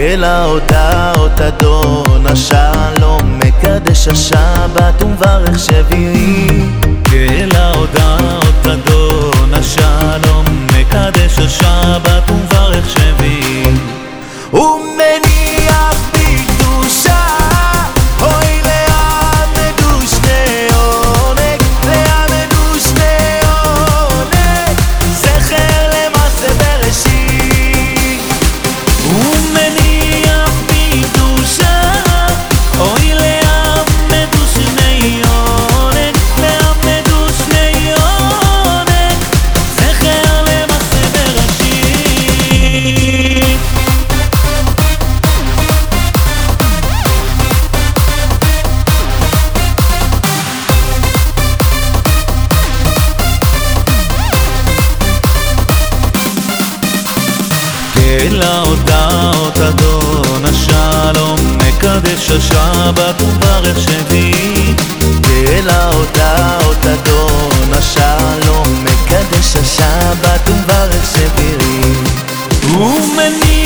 אל ההודעות אדון השלום מקדש השבת ומברך שביעי אל ההודעות אדון השלום מקדש השבת ומברך שביעי אל ההודעות אדון השלום מקדש השבת ומברך שביעי ומניח